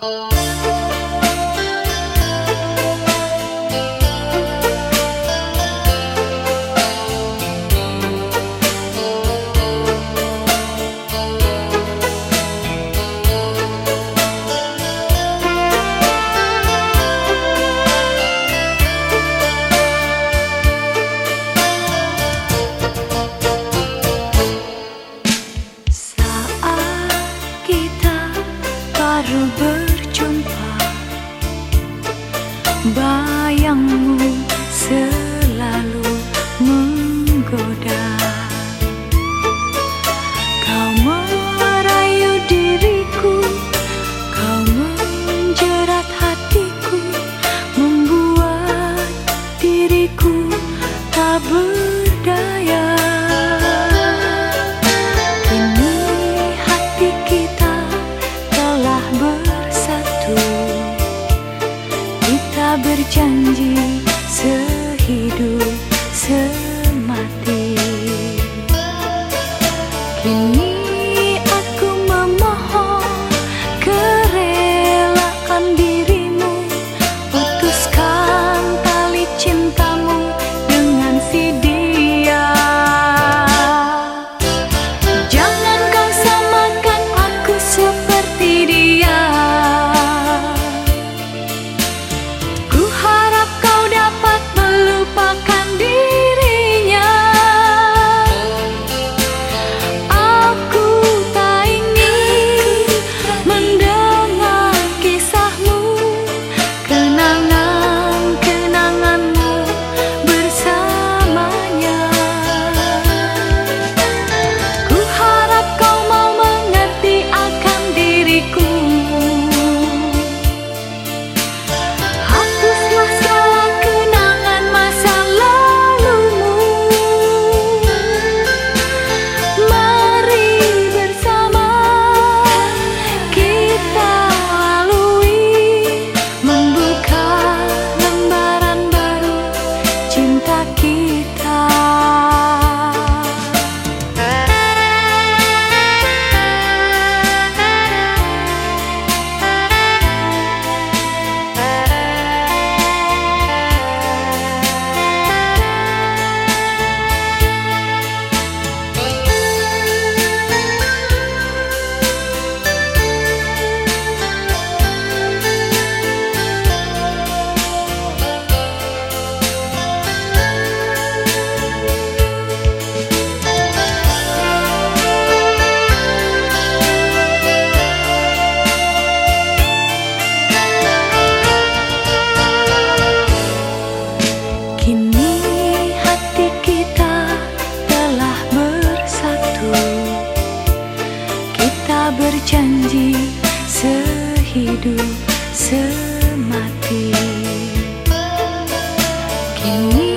Oh, Bayangmu selalu menggoda. Sehidup semati. Kini